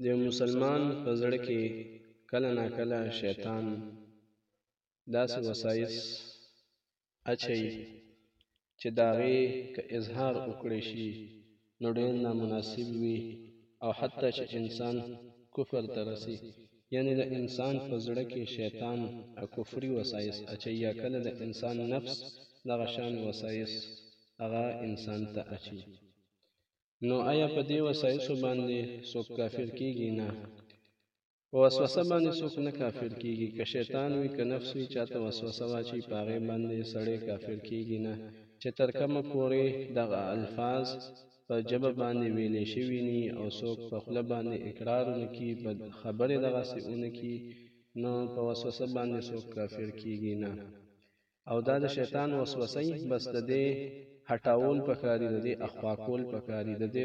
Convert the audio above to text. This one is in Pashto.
د یو مسلمان په زړه کې کله نا کله شیطان داسې وسایس اچي چې د هغې که اظهار وکړی شي نو ډېر نامناسب وي او حتی چې انسان کفر ته رسي یعنی د انسان په زړه کې شیطان کفري وسایس اچي یا کله د انسان نفس دغه شان وسایس هغه انسان ته اچي نو ایا په دې وسایسو باندې څوک کافر کیږي نه په وسوسه باندې څوک نه کافر کیږي که شیطان وي که نفس وي چاته وسوسه واچي په هغې باندې سړی کافر کیږي نه چې تر کومه پورې دغه الفاظ په جبه باندې ویلې شوي ني او څوک په خوله باندې اقرار نه کی په خبرې دغسې اونه کی نو په وسوسه باندې څوک کافر کیږي نه او دا د شیطان وسوسه ای بس ددې هټاول پکاری ددې اخوا کول پکاری ددې